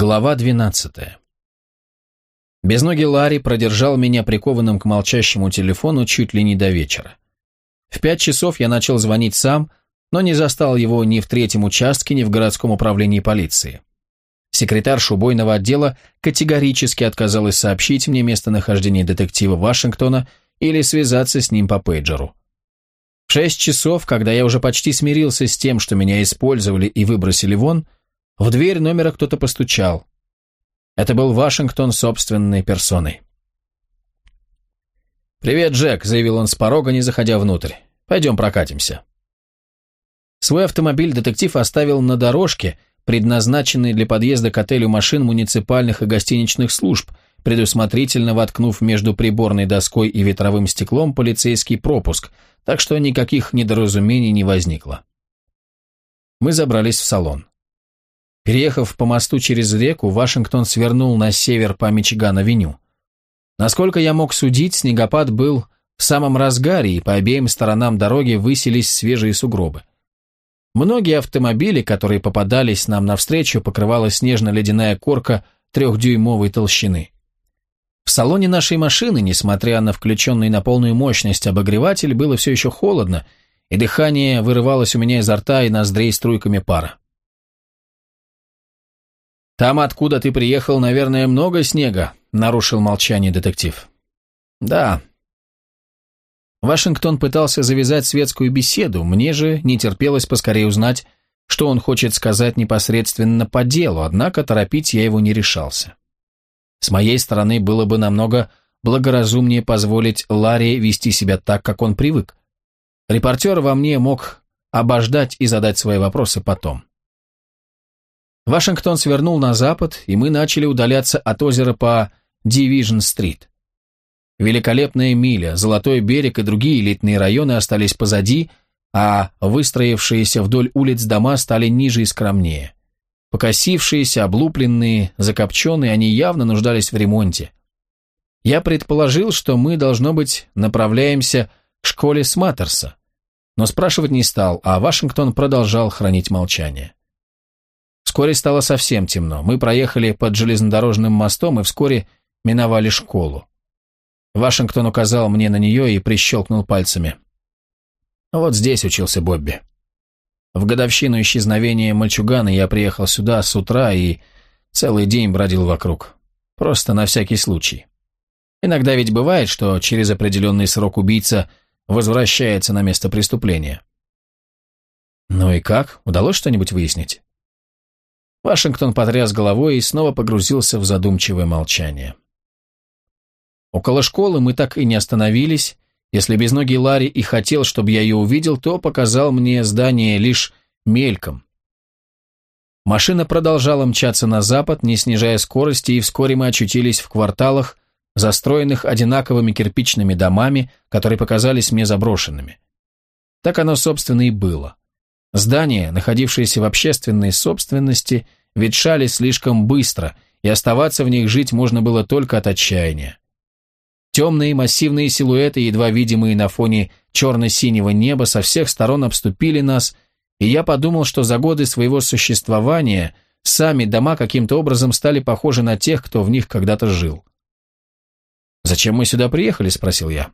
Глава 12. Безногий Ларри продержал меня прикованным к молчащему телефону чуть ли не до вечера. В пять часов я начал звонить сам, но не застал его ни в третьем участке, ни в городском управлении полиции. Секретарь убойного отдела категорически отказалась сообщить мне местонахождение детектива Вашингтона или связаться с ним по пейджеру. В шесть часов, когда я уже почти смирился с тем, что меня использовали и выбросили вон, в дверь номера кто-то постучал. Это был Вашингтон собственной персоной. «Привет, Джек», — заявил он с порога, не заходя внутрь. «Пойдем прокатимся». Свой автомобиль детектив оставил на дорожке, предназначенной для подъезда к отелю машин муниципальных и гостиничных служб, предусмотрительно воткнув между приборной доской и ветровым стеклом полицейский пропуск, так что никаких недоразумений не возникло. Мы забрались в салон. Переехав по мосту через реку, Вашингтон свернул на север по Мичиган-авеню. Насколько я мог судить, снегопад был в самом разгаре, и по обеим сторонам дороги высились свежие сугробы. Многие автомобили, которые попадались нам навстречу, покрывала снежно-ледяная корка трехдюймовой толщины. В салоне нашей машины, несмотря на включенный на полную мощность обогреватель, было все еще холодно, и дыхание вырывалось у меня изо рта и ноздрей струйками пара. «Там, откуда ты приехал, наверное, много снега», — нарушил молчание детектив. «Да». Вашингтон пытался завязать светскую беседу, мне же не терпелось поскорее узнать, что он хочет сказать непосредственно по делу, однако торопить я его не решался. С моей стороны было бы намного благоразумнее позволить Ларри вести себя так, как он привык. Репортер во мне мог обождать и задать свои вопросы потом. Вашингтон свернул на запад, и мы начали удаляться от озера по Дивижн-стрит. Великолепная миля, Золотой берег и другие элитные районы остались позади, а выстроившиеся вдоль улиц дома стали ниже и скромнее. Покосившиеся, облупленные, закопченные, они явно нуждались в ремонте. Я предположил, что мы, должно быть, направляемся к школе Сматтерса, но спрашивать не стал, а Вашингтон продолжал хранить молчание. Вскоре стало совсем темно. Мы проехали под железнодорожным мостом и вскоре миновали школу. Вашингтон указал мне на нее и прищелкнул пальцами. Вот здесь учился Бобби. В годовщину исчезновения мальчугана я приехал сюда с утра и целый день бродил вокруг. Просто на всякий случай. Иногда ведь бывает, что через определенный срок убийца возвращается на место преступления. Ну и как? Удалось что-нибудь выяснить? Вашингтон потряс головой и снова погрузился в задумчивое молчание. Около школы мы так и не остановились. Если безногий Ларри и хотел, чтобы я ее увидел, то показал мне здание лишь мельком. Машина продолжала мчаться на запад, не снижая скорости, и вскоре мы очутились в кварталах, застроенных одинаковыми кирпичными домами, которые показались мне заброшенными. Так оно, собственно, и было. Здания, находившиеся в общественной собственности, ветшали слишком быстро, и оставаться в них жить можно было только от отчаяния. Темные массивные силуэты, едва видимые на фоне черно-синего неба, со всех сторон обступили нас, и я подумал, что за годы своего существования сами дома каким-то образом стали похожи на тех, кто в них когда-то жил. «Зачем мы сюда приехали?» – спросил я.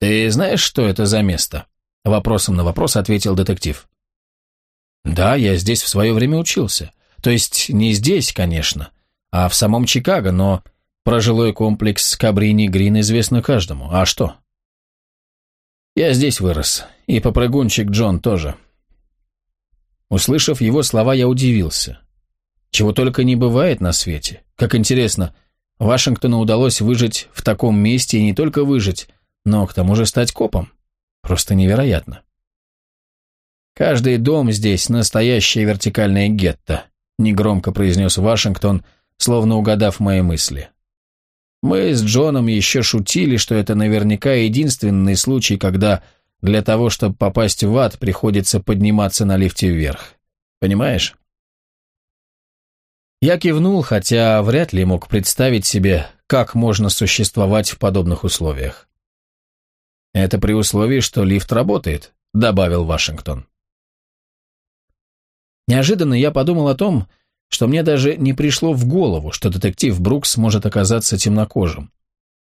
«Ты знаешь, что это за место?» Вопросом на вопрос ответил детектив. Да, я здесь в свое время учился. То есть не здесь, конечно, а в самом Чикаго, но про жилой комплекс Кабрини Грин известно каждому. А что? Я здесь вырос. И попрыгунчик Джон тоже. Услышав его слова, я удивился. Чего только не бывает на свете. Как интересно, Вашингтону удалось выжить в таком месте и не только выжить, но к тому же стать копом. Просто невероятно. «Каждый дом здесь настоящее вертикальное гетто», негромко произнес Вашингтон, словно угадав мои мысли. Мы с Джоном еще шутили, что это наверняка единственный случай, когда для того, чтобы попасть в ад, приходится подниматься на лифте вверх. Понимаешь? Я кивнул, хотя вряд ли мог представить себе, как можно существовать в подобных условиях. «Это при условии, что лифт работает», — добавил Вашингтон. Неожиданно я подумал о том, что мне даже не пришло в голову, что детектив Брукс может оказаться темнокожим.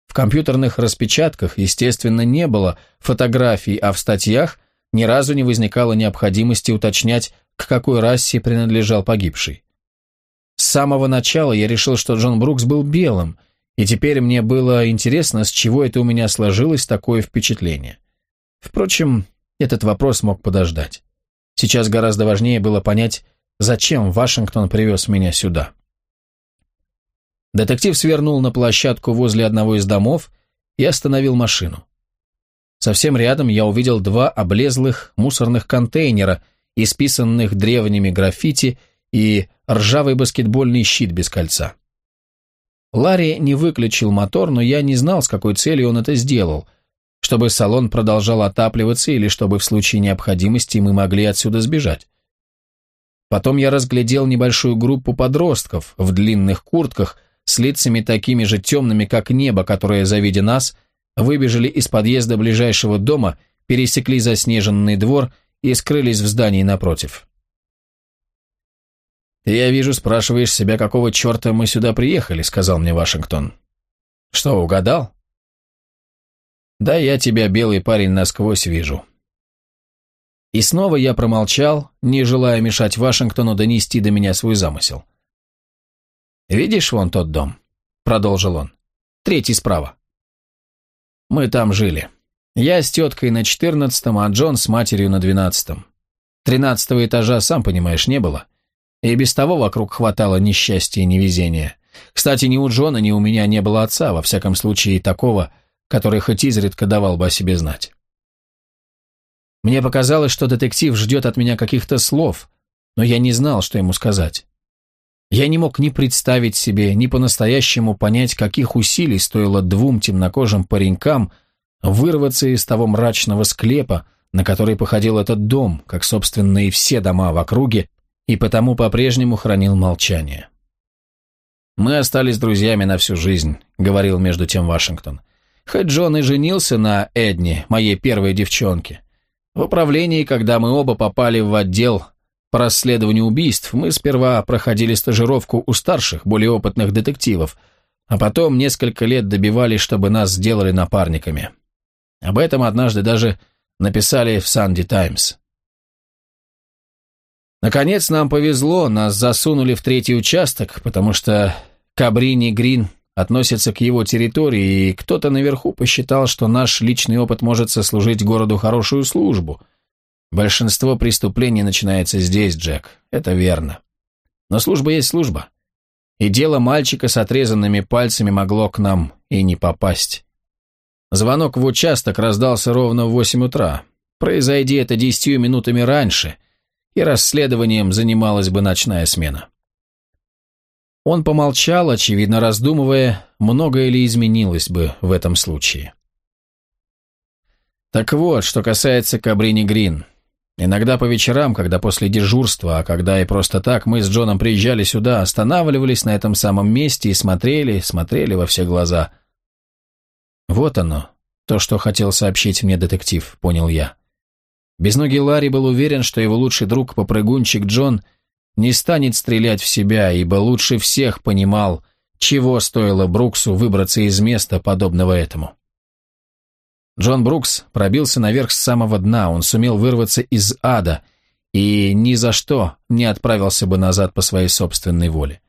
В компьютерных распечатках, естественно, не было фотографий, а в статьях ни разу не возникало необходимости уточнять, к какой расе принадлежал погибший. С самого начала я решил, что Джон Брукс был белым, и теперь мне было интересно, с чего это у меня сложилось такое впечатление. Впрочем, этот вопрос мог подождать. Сейчас гораздо важнее было понять, зачем Вашингтон привез меня сюда. Детектив свернул на площадку возле одного из домов и остановил машину. Совсем рядом я увидел два облезлых мусорных контейнера, исписанных древними граффити и ржавый баскетбольный щит без кольца. Ларри не выключил мотор, но я не знал, с какой целью он это сделал, чтобы салон продолжал отапливаться или чтобы в случае необходимости мы могли отсюда сбежать. Потом я разглядел небольшую группу подростков в длинных куртках с лицами такими же темными, как небо, которые, завидя нас, выбежали из подъезда ближайшего дома, пересекли заснеженный двор и скрылись в здании напротив. «Ты, я вижу, спрашиваешь себя, какого черта мы сюда приехали», — сказал мне Вашингтон. «Что, угадал?» «Да я тебя, белый парень, насквозь вижу». И снова я промолчал, не желая мешать Вашингтону донести до меня свой замысел. «Видишь вон тот дом?» — продолжил он. «Третий справа». Мы там жили. Я с теткой на четырнадцатом, а Джон с матерью на двенадцатом. Тринадцатого этажа, сам понимаешь, не было. И без того вокруг хватало несчастья и невезения. Кстати, ни у Джона, ни у меня не было отца, во всяком случае такого, который хоть изредка давал бы о себе знать. Мне показалось, что детектив ждет от меня каких-то слов, но я не знал, что ему сказать. Я не мог ни представить себе, ни по-настоящему понять, каких усилий стоило двум темнокожим паренькам вырваться из того мрачного склепа, на который походил этот дом, как, собственно, и все дома в округе, и потому по-прежнему хранил молчание. «Мы остались друзьями на всю жизнь», — говорил между тем Вашингтон. «Хоть Джон и женился на Эдни, моей первой девчонке. В управлении, когда мы оба попали в отдел по расследованию убийств мы сперва проходили стажировку у старших, более опытных детективов, а потом несколько лет добивались, чтобы нас сделали напарниками. Об этом однажды даже написали в «Санди Таймс». Наконец нам повезло, нас засунули в третий участок, потому что Кабрини Грин относится к его территории, и кто-то наверху посчитал, что наш личный опыт может сослужить городу хорошую службу – Большинство преступлений начинается здесь, Джек. Это верно. Но служба есть служба. И дело мальчика с отрезанными пальцами могло к нам и не попасть. Звонок в участок раздался ровно в восемь утра. Произойди это десятью минутами раньше, и расследованием занималась бы ночная смена. Он помолчал, очевидно раздумывая, многое ли изменилось бы в этом случае. Так вот, что касается Кабрини Грин. Иногда по вечерам, когда после дежурства, а когда и просто так, мы с Джоном приезжали сюда, останавливались на этом самом месте и смотрели, смотрели во все глаза. Вот оно, то, что хотел сообщить мне детектив, понял я. Безногий Ларри был уверен, что его лучший друг, попрыгунчик Джон, не станет стрелять в себя, ибо лучше всех понимал, чего стоило Бруксу выбраться из места, подобного этому. Джон Брукс пробился наверх с самого дна, он сумел вырваться из ада и ни за что не отправился бы назад по своей собственной воле.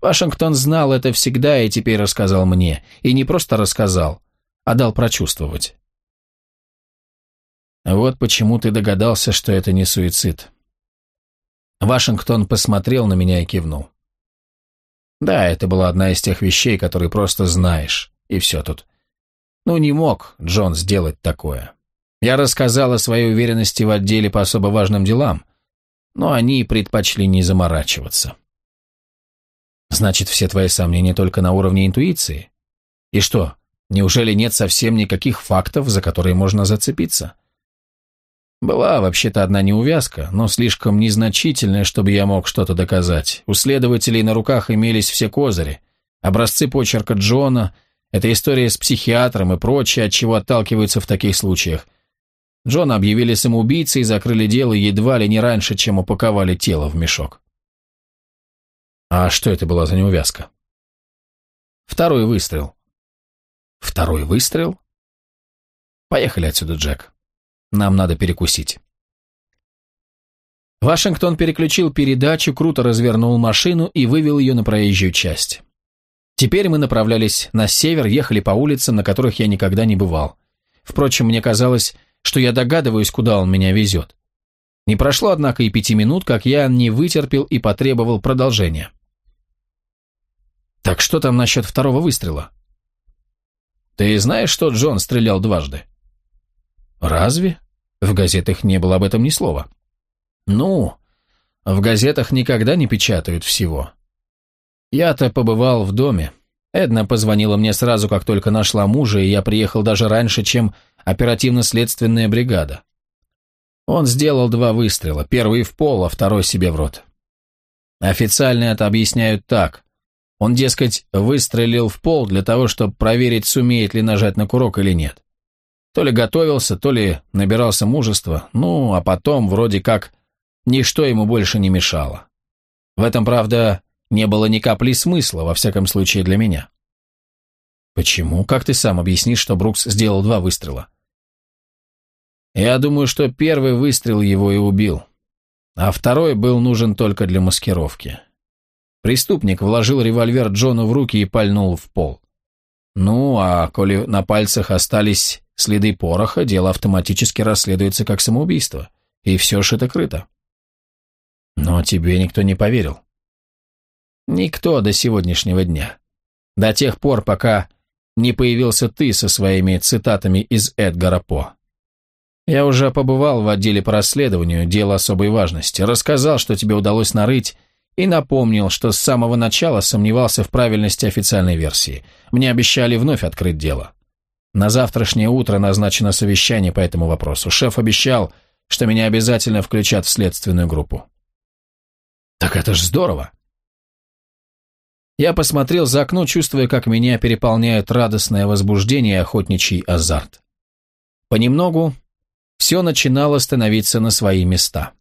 Вашингтон знал это всегда и теперь рассказал мне, и не просто рассказал, а дал прочувствовать. Вот почему ты догадался, что это не суицид. Вашингтон посмотрел на меня и кивнул. Да, это была одна из тех вещей, которые просто знаешь, и все тут. Ну, не мог Джон сделать такое. Я рассказал о своей уверенности в отделе по особо важным делам, но они предпочли не заморачиваться. Значит, все твои сомнения только на уровне интуиции? И что, неужели нет совсем никаких фактов, за которые можно зацепиться? Была вообще-то одна неувязка, но слишком незначительная, чтобы я мог что-то доказать. У следователей на руках имелись все козыри. Образцы почерка Джона, это история с психиатром и прочее, от чего отталкиваются в таких случаях. Джона объявили самоубийцей и закрыли дело едва ли не раньше, чем упаковали тело в мешок. А что это была за неувязка? Второй выстрел. Второй выстрел? Поехали отсюда, Джек. Нам надо перекусить. Вашингтон переключил передачу, круто развернул машину и вывел ее на проезжую часть. Теперь мы направлялись на север, ехали по улицам, на которых я никогда не бывал. Впрочем, мне казалось, что я догадываюсь, куда он меня везет. Не прошло, однако, и пяти минут, как я не вытерпел и потребовал продолжения. «Так что там насчет второго выстрела?» «Ты знаешь, что Джон стрелял дважды?» «Разве? В газетах не было об этом ни слова». «Ну, в газетах никогда не печатают всего. Я-то побывал в доме. Эдна позвонила мне сразу, как только нашла мужа, и я приехал даже раньше, чем оперативно-следственная бригада. Он сделал два выстрела, первый в пол, а второй себе в рот. Официально это объясняют так. Он, дескать, выстрелил в пол для того, чтобы проверить, сумеет ли нажать на курок или нет. То ли готовился, то ли набирался мужества, ну, а потом, вроде как, ничто ему больше не мешало. В этом, правда, не было ни капли смысла, во всяком случае для меня. Почему? Как ты сам объяснишь, что Брукс сделал два выстрела? Я думаю, что первый выстрел его и убил, а второй был нужен только для маскировки. Преступник вложил револьвер Джону в руки и пальнул в пол. Ну, а коли на пальцах остались следы пороха, дело автоматически расследуется как самоубийство, и все шито-крыто. Но тебе никто не поверил. Никто до сегодняшнего дня. До тех пор, пока не появился ты со своими цитатами из Эдгара По. Я уже побывал в отделе по расследованию, дело особой важности, рассказал, что тебе удалось нарыть, и напомнил, что с самого начала сомневался в правильности официальной версии. Мне обещали вновь открыть дело. На завтрашнее утро назначено совещание по этому вопросу. Шеф обещал, что меня обязательно включат в следственную группу. Так это ж здорово. Я посмотрел за окно, чувствуя, как меня переполняет радостное возбуждение и охотничий азарт. Понемногу все начинало становиться на свои места.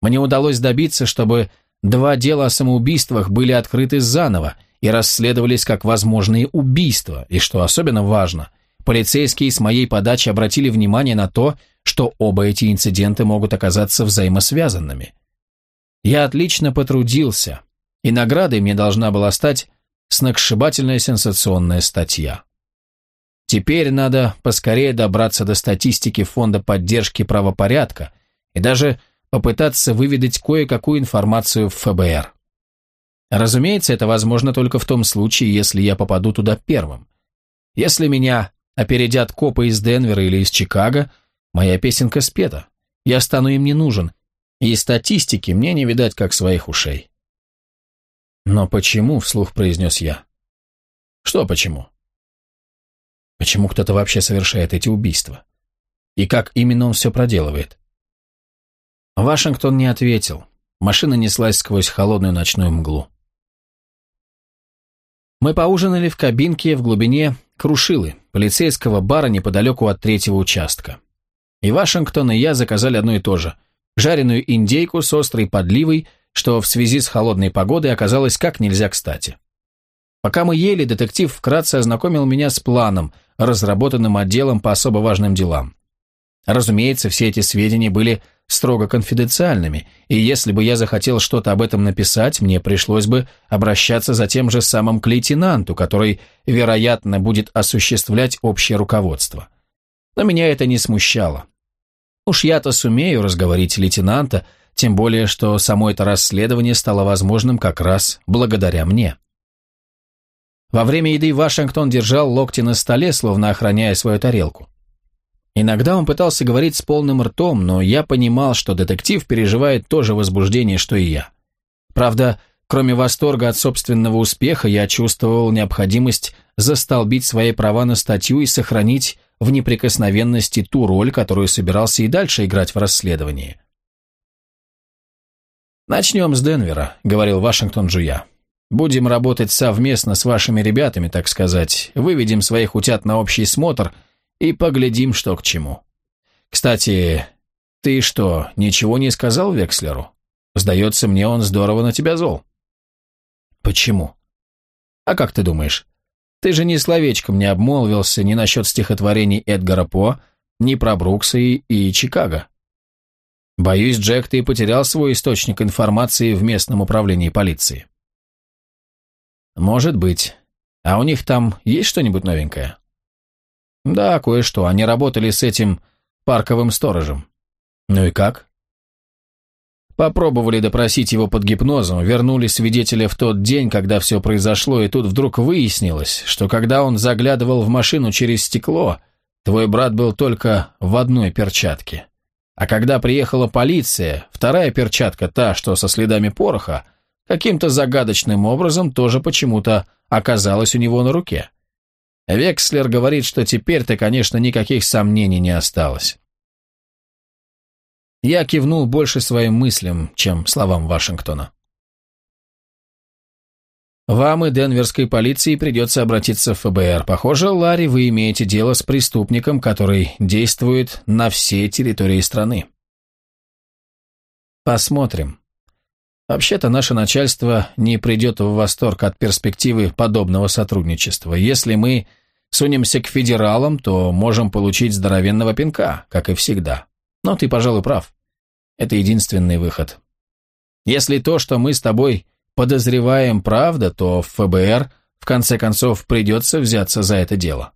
Мне удалось добиться, чтобы два дела о самоубийствах были открыты заново и расследовались как возможные убийства, и, что особенно важно, полицейские с моей подачи обратили внимание на то, что оба эти инцидента могут оказаться взаимосвязанными. Я отлично потрудился, и наградой мне должна была стать сногсшибательная сенсационная статья. Теперь надо поскорее добраться до статистики Фонда поддержки правопорядка и даже попытаться выведать кое-какую информацию в ФБР. Разумеется, это возможно только в том случае, если я попаду туда первым. Если меня опередят копы из Денвера или из Чикаго, моя песенка спета. Я стану им не нужен, и статистики мне не видать, как своих ушей. «Но почему?» — вслух произнес я. «Что почему?» «Почему кто-то вообще совершает эти убийства? И как именно он все проделывает?» Вашингтон не ответил. Машина неслась сквозь холодную ночную мглу. Мы поужинали в кабинке в глубине Крушилы, полицейского бара неподалеку от третьего участка. И Вашингтон, и я заказали одно и то же – жареную индейку с острой подливой – что в связи с холодной погодой оказалось как нельзя кстати. Пока мы ели, детектив вкратце ознакомил меня с планом, разработанным отделом по особо важным делам. Разумеется, все эти сведения были строго конфиденциальными, и если бы я захотел что-то об этом написать, мне пришлось бы обращаться за тем же самым к лейтенанту, который, вероятно, будет осуществлять общее руководство. Но меня это не смущало. Уж я-то сумею разговорить лейтенанта, тем более, что само это расследование стало возможным как раз благодаря мне. Во время еды Вашингтон держал локти на столе, словно охраняя свою тарелку. Иногда он пытался говорить с полным ртом, но я понимал, что детектив переживает то же возбуждение, что и я. Правда, кроме восторга от собственного успеха, я чувствовал необходимость застолбить свои права на статью и сохранить в неприкосновенности ту роль, которую собирался и дальше играть в расследовании. «Начнем с Денвера», — говорил Вашингтон жуя. «Будем работать совместно с вашими ребятами, так сказать, выведем своих утят на общий смотр и поглядим, что к чему. Кстати, ты что, ничего не сказал Векслеру? Сдается мне, он здорово на тебя зол». Почему? А как ты думаешь? Ты же ни словечком не обмолвился ни насчет стихотворений Эдгара По, ни про Брукса и, и Чикаго. Боюсь, Джек, ты потерял свой источник информации в местном управлении полиции. Может быть. А у них там есть что-нибудь новенькое? Да, кое-что. Они работали с этим парковым сторожем. Ну и как? Попробовали допросить его под гипнозом, вернули свидетеля в тот день, когда все произошло, и тут вдруг выяснилось, что когда он заглядывал в машину через стекло, твой брат был только в одной перчатке. А когда приехала полиция, вторая перчатка, та, что со следами пороха, каким-то загадочным образом тоже почему-то оказалась у него на руке. Векслер говорит, что теперь-то, конечно, никаких сомнений не осталось. Я кивнул больше своим мыслям, чем словам Вашингтона. Вам и денверской полиции придется обратиться в ФБР. Похоже, Ларри, вы имеете дело с преступником, который действует на всей территории страны. Посмотрим. Вообще-то наше начальство не придет в восторг от перспективы подобного сотрудничества. Если мы сунемся к федералам, то можем получить здоровенного пинка, как и всегда. Но ты, пожалуй, прав. Это единственный выход. Если то, что мы с тобой подозреваем, правда, то в ФБР в конце концов придется взяться за это дело.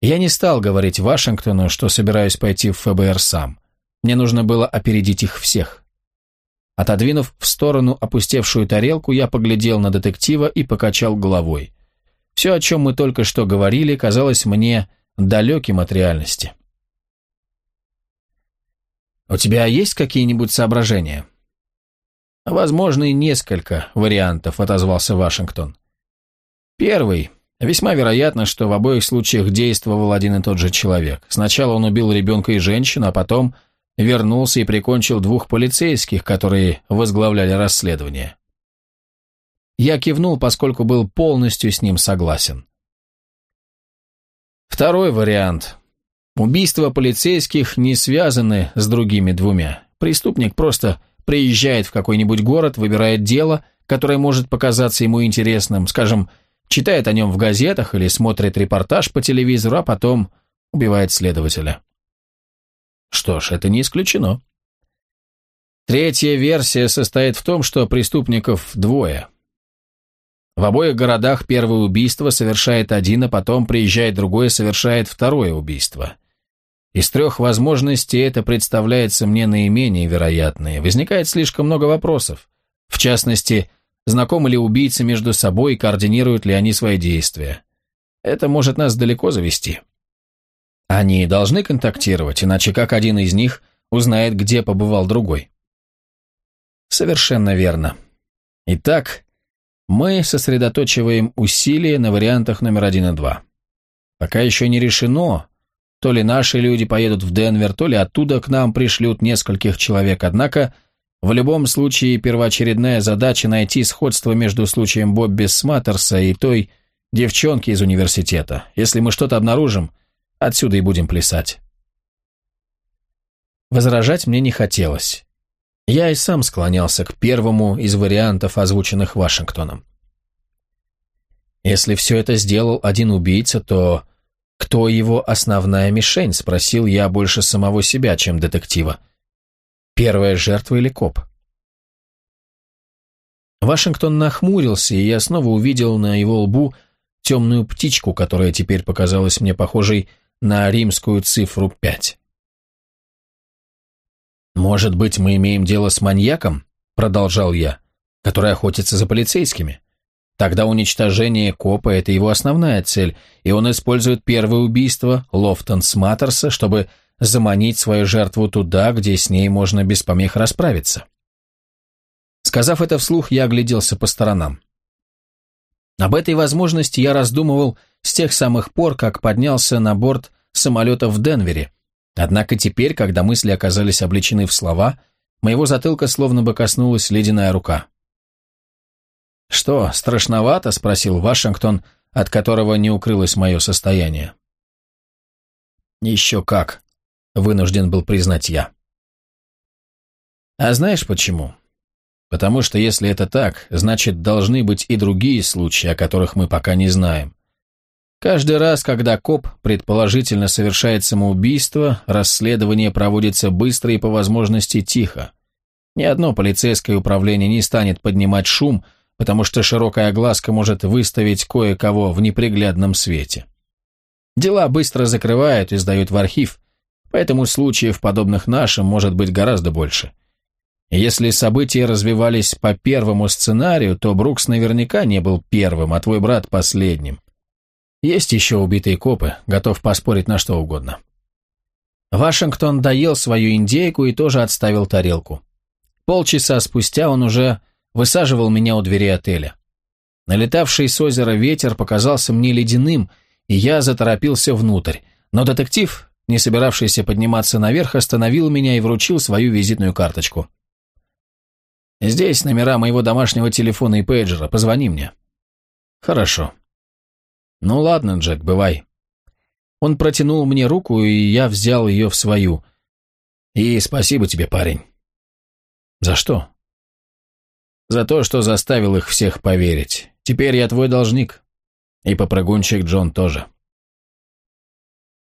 Я не стал говорить Вашингтону, что собираюсь пойти в ФБР сам. Мне нужно было опередить их всех. Отодвинув в сторону опустевшую тарелку, я поглядел на детектива и покачал головой. Все, о чем мы только что говорили, казалось мне далеким от реальности. «У тебя есть какие-нибудь соображения?» «Возможно, и несколько вариантов», — отозвался Вашингтон. «Первый. Весьма вероятно, что в обоих случаях действовал один и тот же человек. Сначала он убил ребенка и женщину, а потом вернулся и прикончил двух полицейских, которые возглавляли расследование». Я кивнул, поскольку был полностью с ним согласен. Второй вариант. Убийства полицейских не связаны с другими двумя. Преступник просто приезжает в какой-нибудь город, выбирает дело, которое может показаться ему интересным, скажем, читает о нем в газетах или смотрит репортаж по телевизору, а потом убивает следователя. Что ж, это не исключено. Третья версия состоит в том, что преступников двое. В обоих городах первое убийство совершает один, а потом приезжает другой совершает второе убийство – из трех возможностей это представляется мне наименее вероятной. Возникает слишком много вопросов. В частности, знакомы ли убийцы между собой и координируют ли они свои действия. Это может нас далеко завести. Они должны контактировать, иначе как один из них узнает, где побывал другой. Совершенно верно. Итак, мы сосредоточиваем усилия на вариантах номер один и два. Пока еще не решено, то ли наши люди поедут в Денвер, то ли оттуда к нам пришлют нескольких человек, однако в любом случае первоочередная задача найти сходство между случаем Бобби Сматтерса и той девчонки из университета. Если мы что-то обнаружим, отсюда и будем плясать. Возражать мне не хотелось. Я и сам склонялся к первому из вариантов, озвученных Вашингтоном. Если все это сделал один убийца, то «Кто его основная мишень?» – спросил я больше самого себя, чем детектива. «Первая жертва или коп?» Вашингтон нахмурился, и я снова увидел на его лбу темную птичку, которая теперь показалась мне похожей на римскую цифру пять. «Может быть, мы имеем дело с маньяком?» – продолжал я, – «который охотится за полицейскими. Тогда уничтожение копа – это его основная цель, и он использует первое убийство, Лофтон Сматтерса, чтобы заманить свою жертву туда, где с ней можно без помех расправиться. Сказав это вслух, я огляделся по сторонам. Об этой возможности я раздумывал с тех самых пор, как поднялся на борт самолета в Денвере, однако теперь, когда мысли оказались обличены в слова, моего затылка словно бы коснулась ледяная рука. «Что, страшновато?» – спросил Вашингтон, от которого не укрылось мое состояние. «Еще как», – вынужден был признать я. «А знаешь почему?» Потому что если это так, значит, должны быть и другие случаи, о которых мы пока не знаем. Каждый раз, когда коп предположительно совершает самоубийство, расследование проводится быстро и по возможности тихо. Ни одно полицейское управление не станет поднимать шум, потому что широкая огласка может выставить кое-кого в неприглядном свете. Дела быстро закрывают и сдают в архив, поэтому случаев, подобных нашим, может быть гораздо больше. Если события развивались по первому сценарию, то Брукс наверняка не был первым, а твой брат последним. Есть еще убитые копы, готов поспорить на что угодно. Вашингтон доел свою индейку и тоже отставил тарелку. Полчаса спустя он уже высаживал меня у двери отеля. Налетавший с озера ветер показался мне ледяным, и я заторопился внутрь, но детектив, не собиравшийся подниматься наверх, остановил меня и вручил свою визитную карточку. Здесь номера моего домашнего телефона и пейджера. Позвони мне. Хорошо. Ну ладно, Джек, бывай. Он протянул мне руку, и я взял ее в свою. И спасибо тебе, парень. За что? За то, что заставил их всех поверить. Теперь я твой должник. И попрыгунчик Джон тоже.